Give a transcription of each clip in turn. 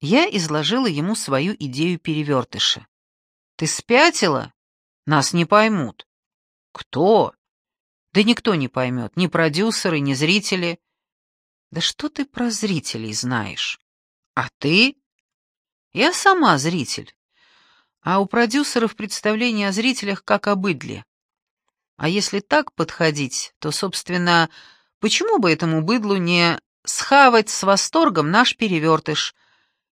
Я изложила ему свою идею перевертыша. «Ты спятила? Нас не поймут». «Кто?» «Да никто не поймет, ни продюсеры, ни зрители». «Да что ты про зрителей знаешь?» «А ты?» «Я сама зритель. А у продюсеров представление о зрителях как о быдле. А если так подходить, то, собственно, почему бы этому быдлу не схавать с восторгом наш перевертыш?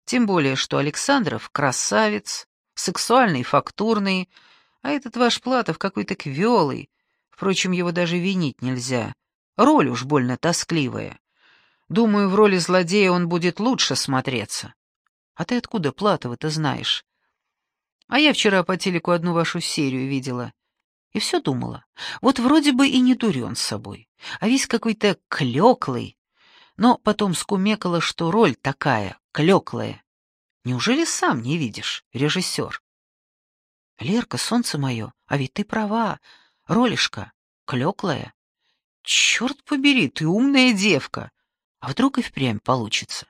Тем более, что Александров красавец, сексуальный, фактурный, а этот ваш Платов какой-то квелый. Впрочем, его даже винить нельзя. Роль уж больно тоскливая. Думаю, в роли злодея он будет лучше смотреться. А ты откуда Платова-то знаешь? А я вчера по телеку одну вашу серию видела. И все думала. Вот вроде бы и не дурен с собой, а весь какой-то клеклый. Но потом скумекала, что роль такая, клеклая. Неужели сам не видишь, режиссер? Лерка, солнце мое, а ведь ты права. Ролишка, клеклая. Черт побери, ты умная девка. А вдруг и впрямь получится?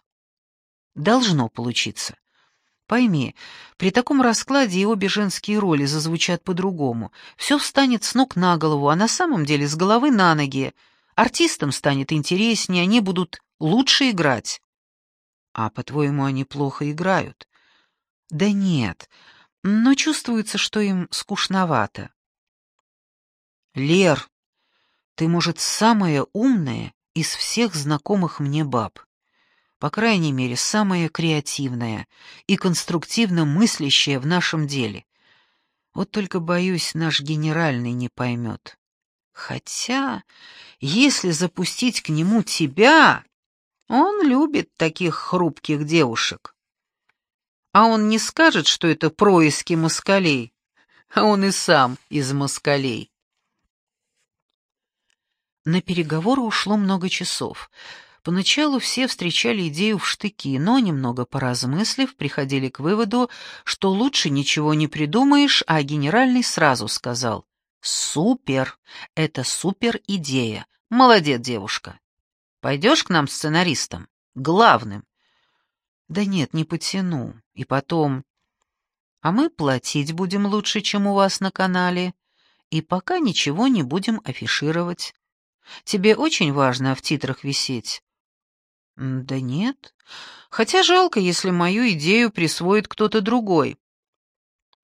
Должно получиться. Пойми, при таком раскладе и обе женские роли зазвучат по-другому. Все встанет с ног на голову, а на самом деле с головы на ноги. Артистам станет интереснее, они будут лучше играть. А, по-твоему, они плохо играют? Да нет, но чувствуется, что им скучновато. Лер, ты, может, самая умная из всех знакомых мне баб по крайней мере, самая креативная и конструктивно мыслящая в нашем деле. Вот только, боюсь, наш генеральный не поймет. Хотя, если запустить к нему тебя, он любит таких хрупких девушек. А он не скажет, что это происки москалей, а он и сам из москалей. На переговоры ушло много часов — Поначалу все встречали идею в штыки, но, немного поразмыслив, приходили к выводу, что лучше ничего не придумаешь, а генеральный сразу сказал «Супер! Это супер идея! Молодец, девушка! Пойдешь к нам сценаристом? Главным?» «Да нет, не потяну. И потом...» «А мы платить будем лучше, чем у вас на канале, и пока ничего не будем афишировать. Тебе очень важно в титрах висеть?» Да нет. Хотя жалко, если мою идею присвоит кто-то другой.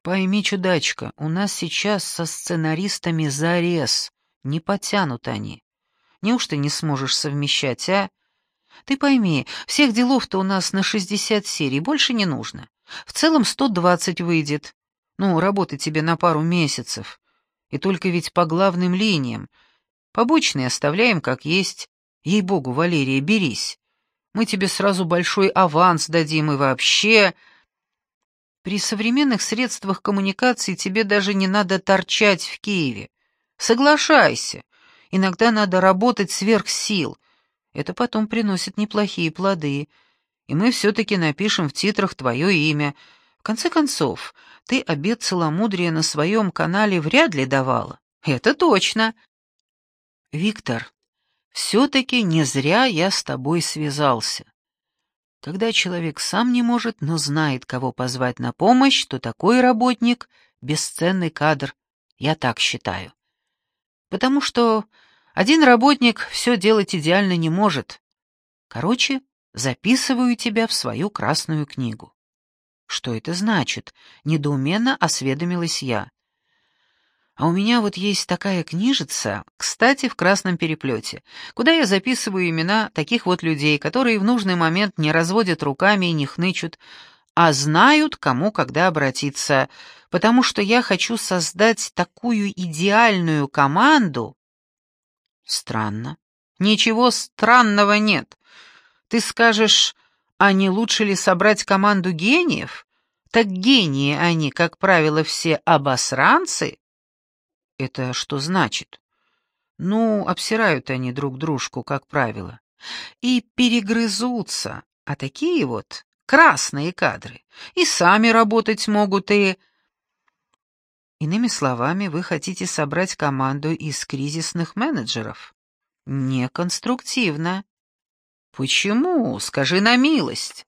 Пойми, чудачка, у нас сейчас со сценаристами зарез. Не потянут они. Неужто не сможешь совмещать, а? Ты пойми, всех делов-то у нас на 60 серий, больше не нужно. В целом 120 выйдет. Ну, работы тебе на пару месяцев. И только ведь по главным линиям. Побочные оставляем как есть. Ей-богу, Валерия, берись. Мы тебе сразу большой аванс дадим и вообще...» При современных средствах коммуникации тебе даже не надо торчать в Киеве. Соглашайся. Иногда надо работать сверх сил. Это потом приносит неплохие плоды. И мы все-таки напишем в титрах твое имя. В конце концов, ты обед целомудрия на своем канале вряд ли давала. Это точно. Виктор, все-таки не зря я с тобой связался. Когда человек сам не может, но знает, кого позвать на помощь, то такой работник — бесценный кадр, я так считаю. Потому что один работник все делать идеально не может. Короче, записываю тебя в свою красную книгу. Что это значит? Недоуменно осведомилась я. А у меня вот есть такая книжица, кстати, в красном переплете, куда я записываю имена таких вот людей, которые в нужный момент не разводят руками и не хнычут, а знают, кому когда обратиться, потому что я хочу создать такую идеальную команду. Странно. Ничего странного нет. Ты скажешь, а не лучше ли собрать команду гениев? Так гении они, как правило, все обосранцы. Это что значит? Ну, обсирают они друг дружку, как правило, и перегрызутся, а такие вот красные кадры и сами работать могут, и... Иными словами, вы хотите собрать команду из кризисных менеджеров? Неконструктивно. Почему? Скажи на милость.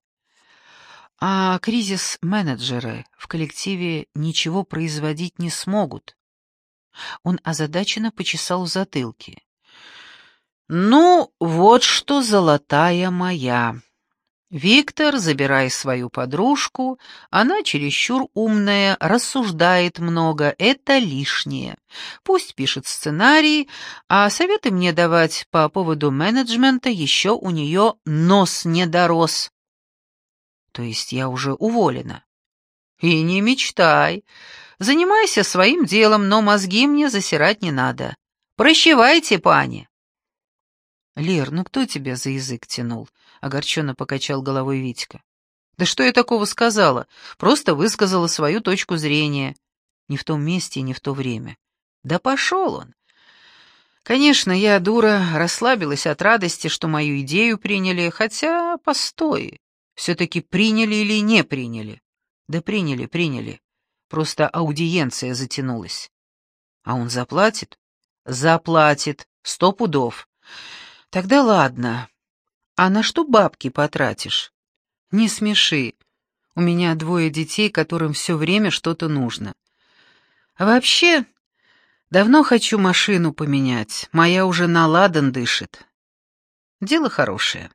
А кризис-менеджеры в коллективе ничего производить не смогут. Он озадаченно почесал в затылке. «Ну, вот что, золотая моя!» Виктор, забирай свою подружку, она чересчур умная, рассуждает много, это лишнее. Пусть пишет сценарий, а советы мне давать по поводу менеджмента еще у нее нос не дорос. То есть я уже уволена. И не мечтай. Занимайся своим делом, но мозги мне засирать не надо. Прощевайте, пани. Лер, ну кто тебя за язык тянул? огорченно покачал головой Витька. «Да что я такого сказала? Просто высказала свою точку зрения. Не в том месте не в то время. Да пошел он!» Конечно, я, дура, расслабилась от радости, что мою идею приняли, хотя, постой, все-таки приняли или не приняли? Да приняли, приняли. Просто аудиенция затянулась. А он заплатит? Заплатит, сто пудов. Тогда ладно, а на что бабки потратишь? Не смеши. У меня двое детей, которым все время что-то нужно. А вообще, давно хочу машину поменять. Моя уже на ладан дышит. Дело хорошее.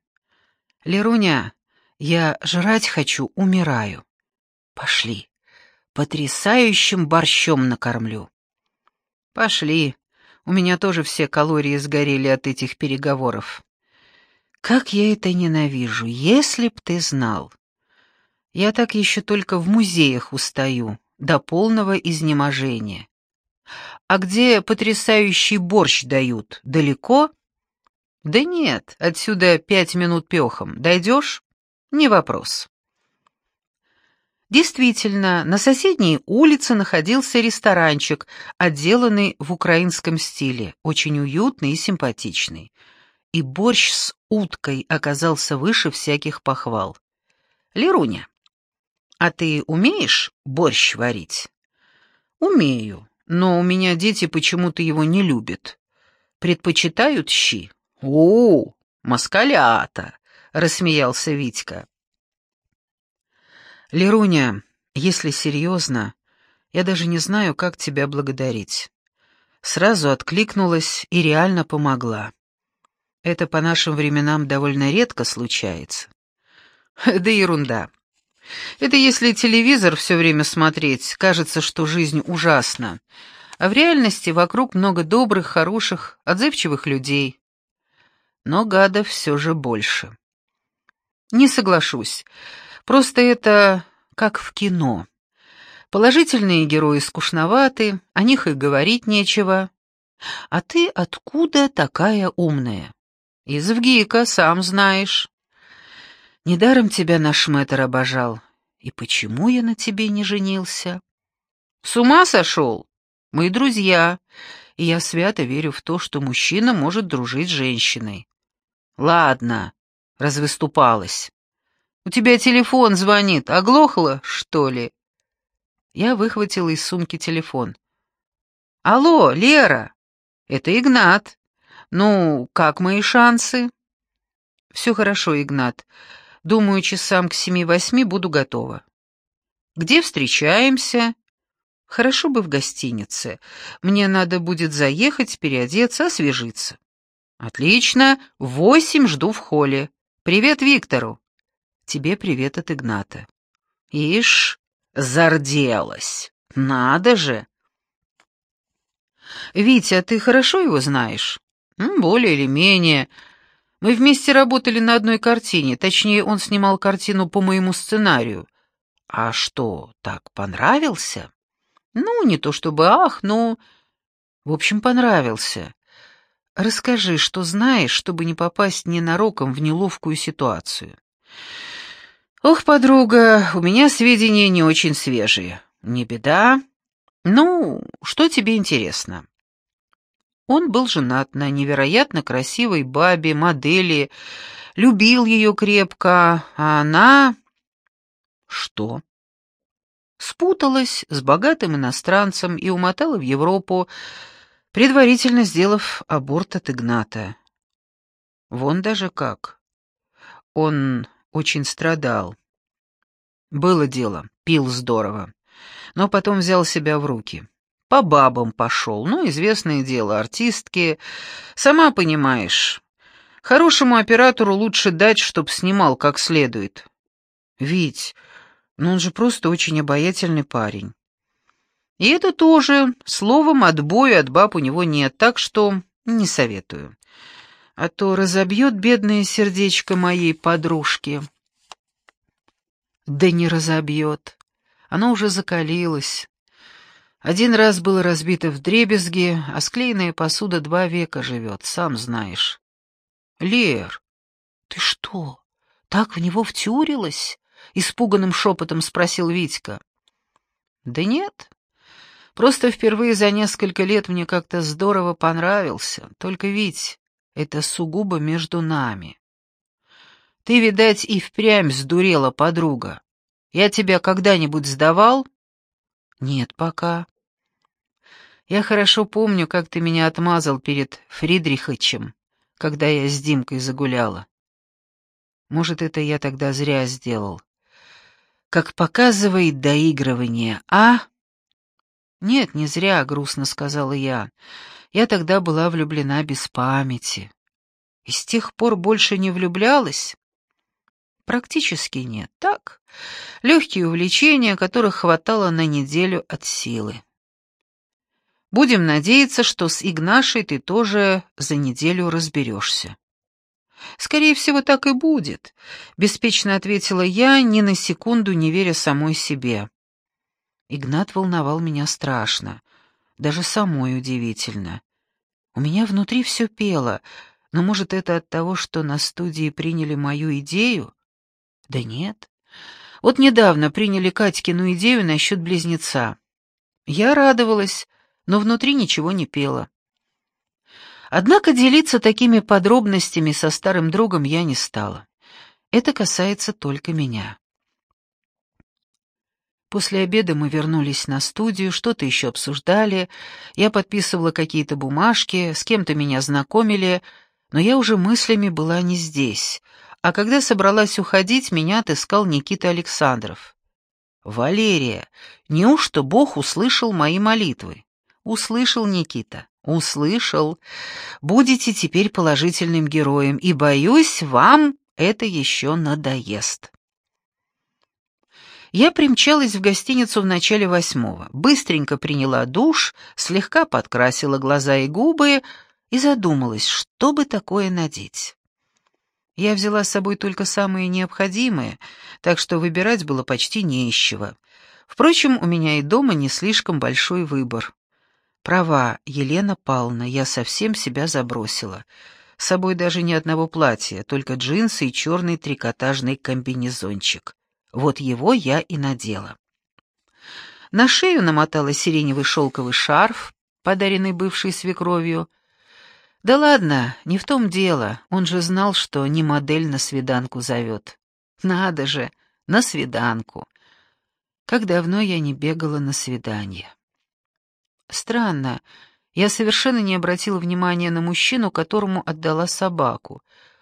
Леруня, я жрать хочу, умираю. Пошли. Потрясающим борщом накормлю. Пошли. У меня тоже все калории сгорели от этих переговоров. Как я это ненавижу, если б ты знал. Я так еще только в музеях устаю, до полного изнеможения. А где потрясающий борщ дают, далеко? Да нет, отсюда пять минут пехом. Дойдешь? Не вопрос. Действительно, на соседней улице находился ресторанчик, отделанный в украинском стиле, очень уютный и симпатичный и борщ с уткой оказался выше всяких похвал. «Леруня, а ты умеешь борщ варить?» «Умею, но у меня дети почему-то его не любят. Предпочитают щи». «О, москалята!» — рассмеялся Витька. «Леруня, если серьезно, я даже не знаю, как тебя благодарить». Сразу откликнулась и реально помогла. Это по нашим временам довольно редко случается. Да ерунда. Это если телевизор все время смотреть, кажется, что жизнь ужасна. А в реальности вокруг много добрых, хороших, отзывчивых людей. Но гадов все же больше. Не соглашусь. Просто это как в кино. Положительные герои скучноваты, о них и говорить нечего. А ты откуда такая умная? Из ВГИКа, сам знаешь. Недаром тебя наш мэтр обожал. И почему я на тебе не женился? С ума сошел? Мы друзья, и я свято верю в то, что мужчина может дружить с женщиной. Ладно, развыступалась. У тебя телефон звонит, оглохла, что ли? Я выхватила из сумки телефон. Алло, Лера, это Игнат. «Ну, как мои шансы?» «Все хорошо, Игнат. Думаю, часам к семи-восьми буду готова». «Где встречаемся?» «Хорошо бы в гостинице. Мне надо будет заехать, переодеться, освежиться». «Отлично. Восемь жду в холле. Привет Виктору». «Тебе привет от Игната». «Ишь, зарделась. Надо же!» «Витя, ты хорошо его знаешь?» «Более или менее. Мы вместе работали на одной картине, точнее, он снимал картину по моему сценарию. А что, так понравился?» «Ну, не то чтобы ах, но...» «В общем, понравился. Расскажи, что знаешь, чтобы не попасть ненароком в неловкую ситуацию». «Ох, подруга, у меня сведения не очень свежие. Не беда. Ну, что тебе интересно?» Он был женат на невероятно красивой бабе, модели, любил ее крепко, а она... Что? Спуталась с богатым иностранцем и умотала в Европу, предварительно сделав аборт от Игната. Вон даже как. Он очень страдал. Было дело, пил здорово. Но потом взял себя в руки. По бабам пошел, ну, известное дело, артистки. Сама понимаешь, хорошему оператору лучше дать, чтоб снимал как следует. Ведь, ну он же просто очень обаятельный парень. И это тоже, словом, отбоя от баб у него нет, так что не советую. А то разобьет бедное сердечко моей подружки. Да не разобьет. Оно уже закалилось. Один раз было разбито в дребезги, а склеенная посуда два века живет, сам знаешь. Лер, ты что, так в него втюрилась? Испуганным шепотом спросил Витька. Да нет, просто впервые за несколько лет мне как-то здорово понравился. Только, Вить, это сугубо между нами. Ты, видать, и впрямь сдурела, подруга. Я тебя когда-нибудь сдавал? Нет, пока. Я хорошо помню, как ты меня отмазал перед Фридрихычем, когда я с Димкой загуляла. Может, это я тогда зря сделал. Как показывает доигрывание, а? Нет, не зря, грустно сказала я. Я тогда была влюблена без памяти. И с тех пор больше не влюблялась? Практически нет. Так, легкие увлечения, которых хватало на неделю от силы. Будем надеяться, что с Игнашей ты тоже за неделю разберешься. Скорее всего, так и будет, беспечно ответила я, ни на секунду не веря самой себе. Игнат волновал меня страшно, даже самой удивительно. У меня внутри все пело, но, может, это от того, что на студии приняли мою идею? Да нет. Вот недавно приняли Катькину идею насчет близнеца. Я радовалась, но внутри ничего не пело. Однако делиться такими подробностями со старым другом я не стала. Это касается только меня. После обеда мы вернулись на студию, что-то еще обсуждали, я подписывала какие-то бумажки, с кем-то меня знакомили, но я уже мыслями была не здесь, а когда собралась уходить, меня отыскал Никита Александров. «Валерия, неужто Бог услышал мои молитвы?» Услышал Никита, услышал. Будете теперь положительным героем, и, боюсь, вам это еще надоест. Я примчалась в гостиницу в начале восьмого, быстренько приняла душ, слегка подкрасила глаза и губы и задумалась, что бы такое надеть. Я взяла с собой только самые необходимые, так что выбирать было почти не из чего. Впрочем, у меня и дома не слишком большой выбор. Права, Елена Павловна, я совсем себя забросила. С собой даже ни одного платья, только джинсы и черный трикотажный комбинезончик. Вот его я и надела. На шею намотала сиреневый шелковый шарф, подаренный бывшей свекровью. Да ладно, не в том дело, он же знал, что не модель на свиданку зовет. Надо же, на свиданку. Как давно я не бегала на свидание. Странно, я совершенно не обратила внимания на мужчину, которому отдала собаку.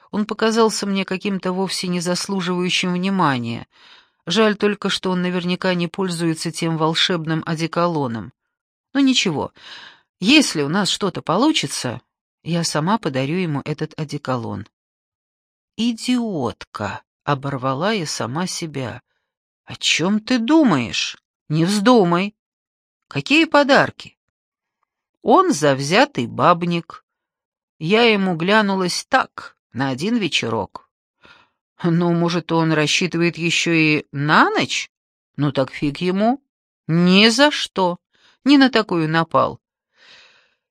Он показался мне каким-то вовсе не заслуживающим внимания. Жаль только, что он наверняка не пользуется тем волшебным одеколоном. Но ничего, если у нас что-то получится, я сама подарю ему этот одеколон. «Идиотка!» — оборвала я сама себя. «О чем ты думаешь? Не вздумай!» «Какие подарки?» Он завзятый бабник. Я ему глянулась так, на один вечерок. Ну, может, он рассчитывает еще и на ночь? Ну так фиг ему. Ни за что. Не на такую напал.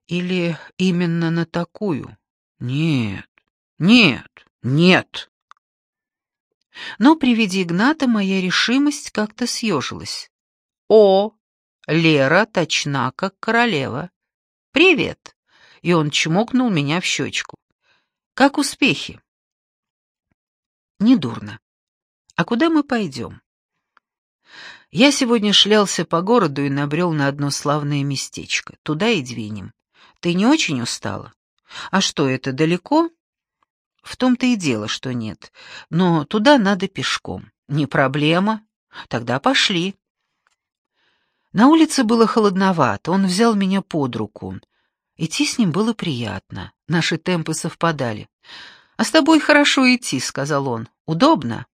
Или именно на такую? Нет, нет, нет. Но при виде Игната моя решимость как-то съежилась. О, Лера точна, как королева. «Привет!» И он чмокнул меня в щечку. «Как успехи?» «Недурно. А куда мы пойдем?» Я сегодня шлялся по городу и набрел на одно славное местечко. Туда и двинем. Ты не очень устала? А что, это далеко? В том-то и дело, что нет. Но туда надо пешком. Не проблема. Тогда пошли. На улице было холодновато, он взял меня под руку. Идти с ним было приятно, наши темпы совпадали. «А с тобой хорошо идти», — сказал он. «Удобно?»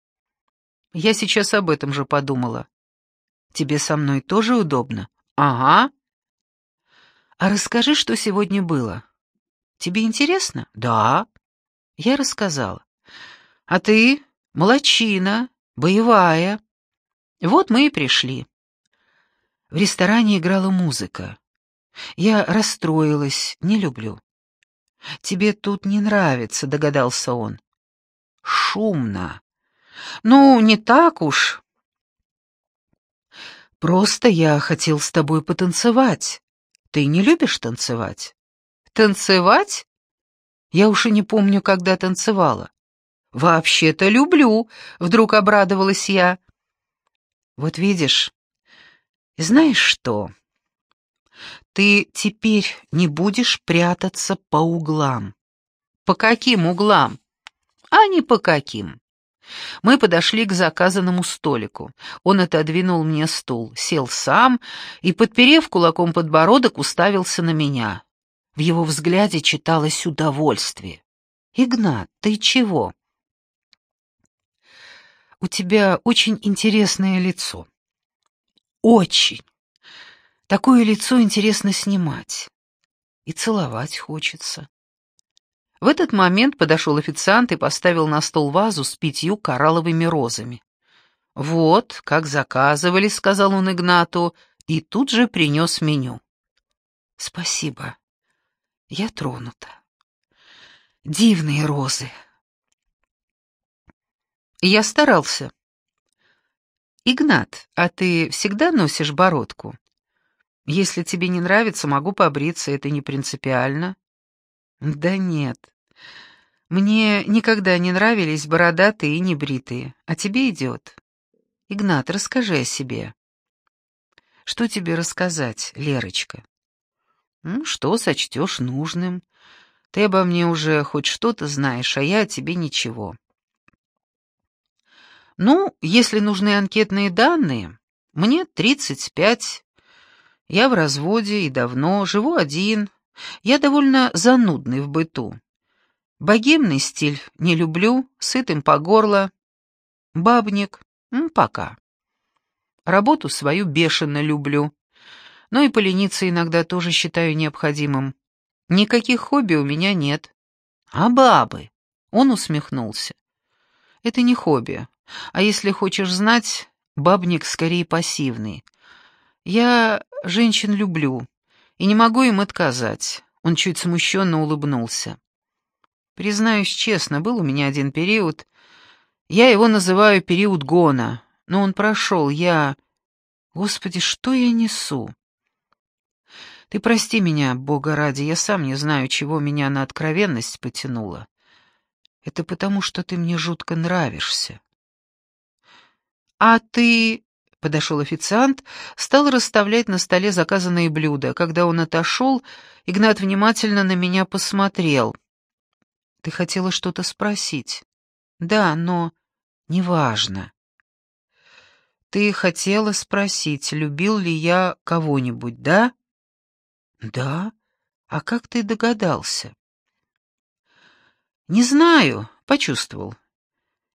Я сейчас об этом же подумала. «Тебе со мной тоже удобно?» «Ага». «А расскажи, что сегодня было. Тебе интересно?» «Да». Я рассказала. «А ты молочина, боевая. Вот мы и пришли». В ресторане играла музыка. Я расстроилась, не люблю. «Тебе тут не нравится», — догадался он. «Шумно». «Ну, не так уж». «Просто я хотел с тобой потанцевать. Ты не любишь танцевать?» «Танцевать?» Я уж и не помню, когда танцевала. «Вообще-то люблю», — вдруг обрадовалась я. «Вот видишь, знаешь что?» Ты теперь не будешь прятаться по углам. По каким углам? А не по каким. Мы подошли к заказанному столику. Он отодвинул мне стул, сел сам и, подперев кулаком подбородок, уставился на меня. В его взгляде читалось удовольствие. «Игнат, ты чего?» «У тебя очень интересное лицо». «Очень. Такое лицо интересно снимать. И целовать хочется. В этот момент подошел официант и поставил на стол вазу с пятью коралловыми розами. «Вот, как заказывали», — сказал он Игнату, и тут же принес меню. «Спасибо. Я тронута. Дивные розы». Я старался. «Игнат, а ты всегда носишь бородку?» Если тебе не нравится, могу побриться, это не принципиально». «Да нет. Мне никогда не нравились бородатые и небритые, а тебе идет. Игнат, расскажи о себе». «Что тебе рассказать, Лерочка?» ну, «Что сочтешь нужным. Ты обо мне уже хоть что-то знаешь, а я о тебе ничего». «Ну, если нужны анкетные данные, мне тридцать пять, я в разводе и давно, живу один. Я довольно занудный в быту. Богемный стиль не люблю, сытым по горло. Бабник, пока. Работу свою бешено люблю. Но и полениться иногда тоже считаю необходимым. Никаких хобби у меня нет. А бабы? Он усмехнулся. Это не хобби. А если хочешь знать, бабник скорее пассивный. Я женщин люблю и не могу им отказать. Он чуть смущенно улыбнулся. Признаюсь честно, был у меня один период. Я его называю период гона, но он прошел, я... Господи, что я несу? Ты прости меня, Бога ради, я сам не знаю, чего меня на откровенность потянуло. Это потому, что ты мне жутко нравишься. А ты Подошел официант, стал расставлять на столе заказанные блюда. Когда он отошел, Игнат внимательно на меня посмотрел. «Ты хотела что-то спросить?» «Да, но неважно». «Ты хотела спросить, любил ли я кого-нибудь, да?» «Да? А как ты догадался?» «Не знаю, почувствовал.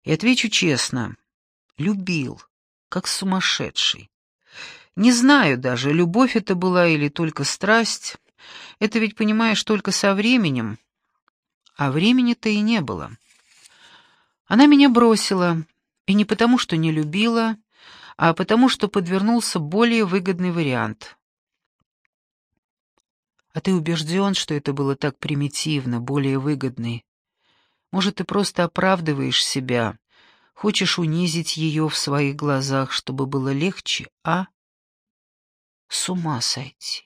И отвечу честно. Любил как сумасшедший. Не знаю даже, любовь это была или только страсть. Это ведь, понимаешь, только со временем. А времени-то и не было. Она меня бросила, и не потому, что не любила, а потому, что подвернулся более выгодный вариант. А ты убежден, что это было так примитивно, более выгодный? Может, ты просто оправдываешь себя, Хочешь унизить ее в своих глазах, чтобы было легче, а? С ума сойти.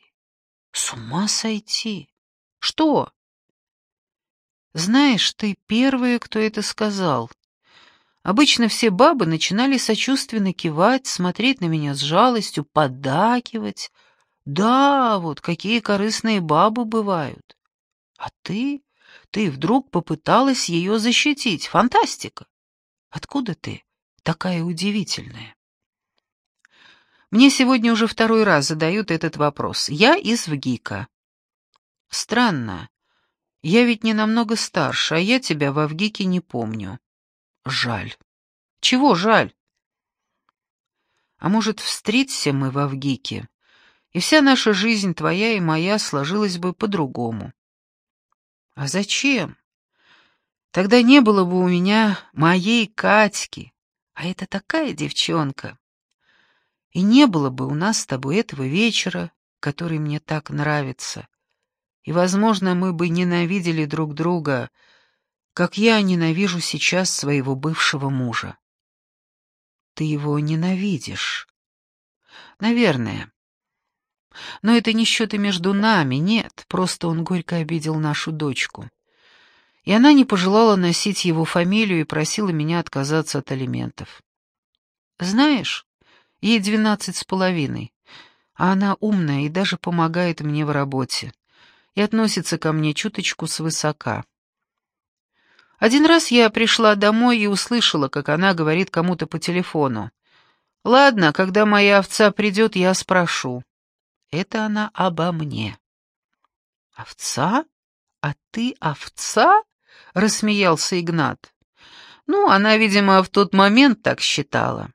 С ума сойти. Что? Знаешь, ты первая, кто это сказал. Обычно все бабы начинали сочувственно кивать, смотреть на меня с жалостью, поддакивать. Да, вот какие корыстные бабы бывают. А ты? Ты вдруг попыталась ее защитить. Фантастика. Откуда ты такая удивительная? Мне сегодня уже второй раз задают этот вопрос. Я из ВГИКа. Странно. Я ведь не намного старше, а я тебя во ВГИКе не помню. Жаль. Чего жаль? А может, встреться мы во ВГИКе, и вся наша жизнь, твоя и моя, сложилась бы по-другому. А зачем? Тогда не было бы у меня моей Катьки, а это такая девчонка. И не было бы у нас с тобой этого вечера, который мне так нравится. И, возможно, мы бы ненавидели друг друга, как я ненавижу сейчас своего бывшего мужа. Ты его ненавидишь. Наверное. Но это не счеты между нами, нет, просто он горько обидел нашу дочку. И она не пожелала носить его фамилию и просила меня отказаться от алиментов. Знаешь, ей двенадцать с половиной, а она умная и даже помогает мне в работе и относится ко мне чуточку свысока. Один раз я пришла домой и услышала, как она говорит кому-то по телефону. «Ладно, когда моя овца придет, я спрошу». Это она обо мне. «Овца? А ты овца?» — рассмеялся Игнат. «Ну, она, видимо, в тот момент так считала».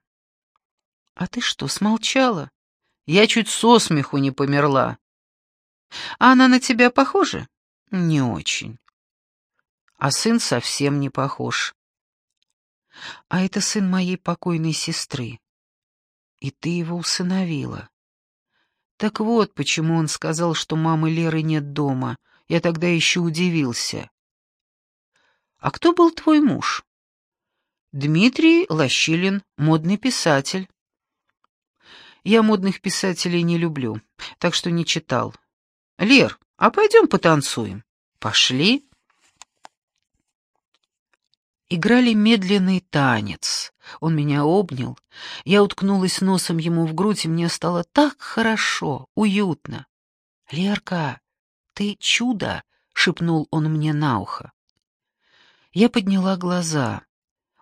«А ты что, смолчала? Я чуть со смеху не померла». «А она на тебя похожа?» «Не очень» а сын совсем не похож. А это сын моей покойной сестры. И ты его усыновила. Так вот, почему он сказал, что мамы Леры нет дома. Я тогда еще удивился. А кто был твой муж? Дмитрий Лощилин, модный писатель. Я модных писателей не люблю, так что не читал. Лер, а пойдем потанцуем? Пошли. Играли медленный танец. Он меня обнял. Я уткнулась носом ему в грудь, и мне стало так хорошо, уютно. «Лерка, ты чудо!» — шепнул он мне на ухо. Я подняла глаза.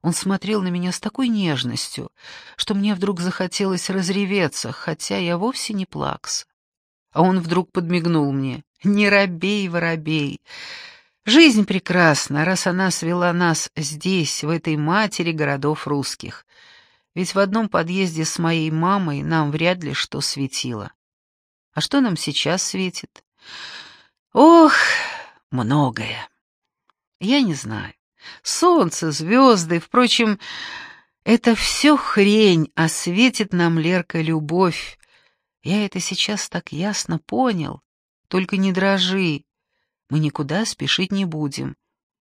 Он смотрел на меня с такой нежностью, что мне вдруг захотелось разреветься, хотя я вовсе не плакса. А он вдруг подмигнул мне. «Не робей, воробей! Жизнь прекрасна, раз она свела нас здесь, в этой матери городов русских. Ведь в одном подъезде с моей мамой нам вряд ли что светило. А что нам сейчас светит? Ох, многое. Я не знаю. Солнце, звезды, впрочем, это все хрень, а светит нам, Лерка, любовь. Я это сейчас так ясно понял. Только не дрожи. Мы никуда спешить не будем.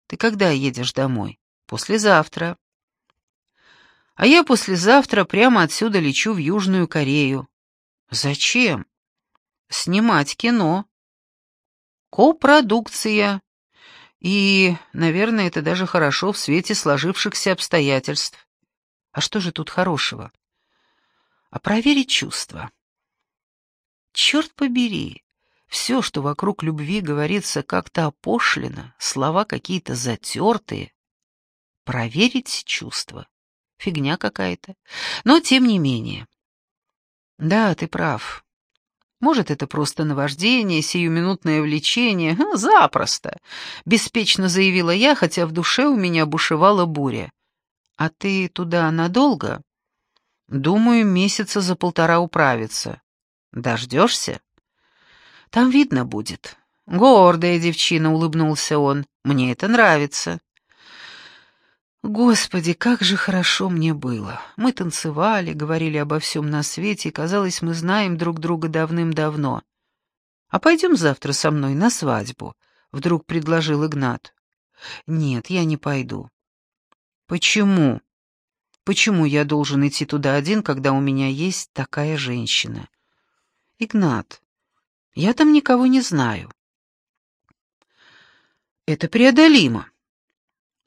Ты когда едешь домой? Послезавтра. А я послезавтра прямо отсюда лечу в Южную Корею. Зачем? Снимать кино. Копродукция. И, наверное, это даже хорошо в свете сложившихся обстоятельств. А что же тут хорошего? А проверить чувства. Черт побери, все, что вокруг любви говорится как-то опошлено, слова какие-то затертые. Проверить чувства. Фигня какая-то. Но тем не менее. Да, ты прав. Может, это просто наваждение, сиюминутное влечение. Запросто. Беспечно заявила я, хотя в душе у меня бушевала буря. А ты туда надолго? Думаю, месяца за полтора управиться. Дождешься? Там видно будет. Гордая девчина, улыбнулся он. Мне это нравится. Господи, как же хорошо мне было. Мы танцевали, говорили обо всем на свете, и казалось, мы знаем друг друга давным-давно. А пойдем завтра со мной на свадьбу, вдруг предложил Игнат. Нет, я не пойду. Почему? Почему я должен идти туда один, когда у меня есть такая женщина? Игнат, я там никого не знаю. Это преодолимо.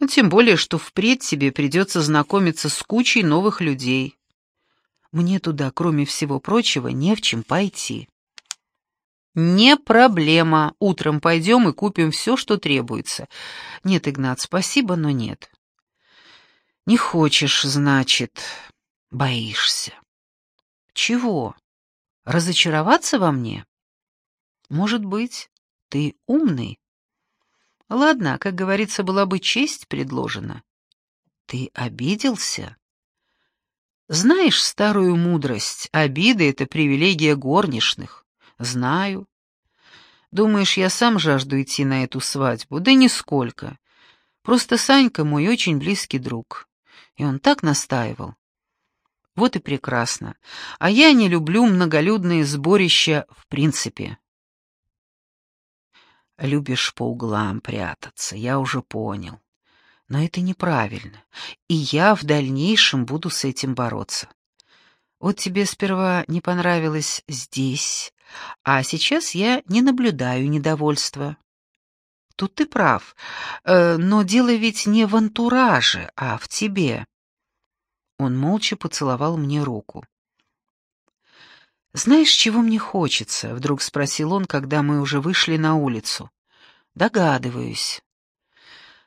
Тем более, что впредь тебе придется знакомиться с кучей новых людей. Мне туда, кроме всего прочего, не в чем пойти. Не проблема. Утром пойдем и купим все, что требуется. Нет, Игнат, спасибо, но нет. Не хочешь, значит, боишься. Чего? Разочароваться во мне? Может быть, ты умный? Ладно, как говорится, была бы честь предложена. Ты обиделся? Знаешь старую мудрость, обида — это привилегия горничных. Знаю. Думаешь, я сам жажду идти на эту свадьбу? Да нисколько. Просто Санька мой очень близкий друг. И он так настаивал. Вот и прекрасно. А я не люблю многолюдные сборища в принципе. Любишь по углам прятаться, я уже понял. Но это неправильно, и я в дальнейшем буду с этим бороться. Вот тебе сперва не понравилось здесь, а сейчас я не наблюдаю недовольства. Тут ты прав, э, но дело ведь не в антураже, а в тебе. Он молча поцеловал мне руку. «Знаешь, чего мне хочется?» — вдруг спросил он, когда мы уже вышли на улицу. «Догадываюсь.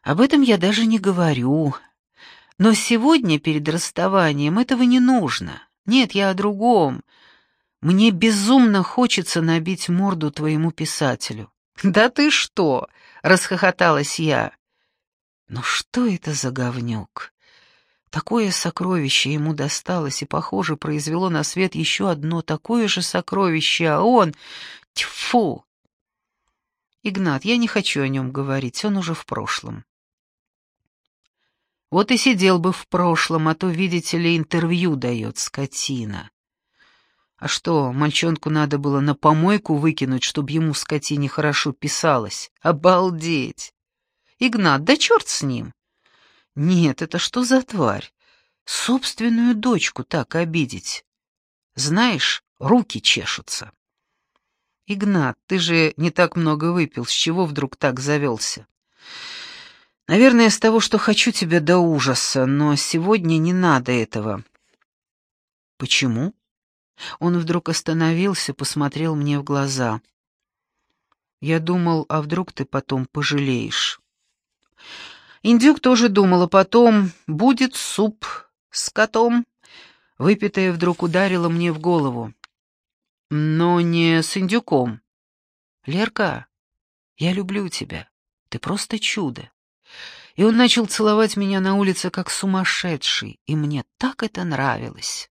Об этом я даже не говорю. Но сегодня, перед расставанием, этого не нужно. Нет, я о другом. Мне безумно хочется набить морду твоему писателю». «Да ты что?» — расхохоталась я. «Ну что это за говнюк? Такое сокровище ему досталось и, похоже, произвело на свет еще одно такое же сокровище, а он... Тьфу! Игнат, я не хочу о нем говорить, он уже в прошлом. Вот и сидел бы в прошлом, а то, видите ли, интервью дает скотина. А что, мальчонку надо было на помойку выкинуть, чтобы ему, скотине, хорошо писалось? Обалдеть! Игнат, да черт с ним! Нет, это что за тварь? Собственную дочку так обидеть. Знаешь, руки чешутся. Игнат, ты же не так много выпил, с чего вдруг так завелся? Наверное, с того, что хочу тебя до ужаса, но сегодня не надо этого. Почему? Он вдруг остановился, посмотрел мне в глаза. Я думал, а вдруг ты потом пожалеешь. Индюк тоже думала потом, будет суп с котом. Выпитая вдруг ударила мне в голову. Но не с индюком. Лерка, я люблю тебя. Ты просто чудо. И он начал целовать меня на улице как сумасшедший, и мне так это нравилось.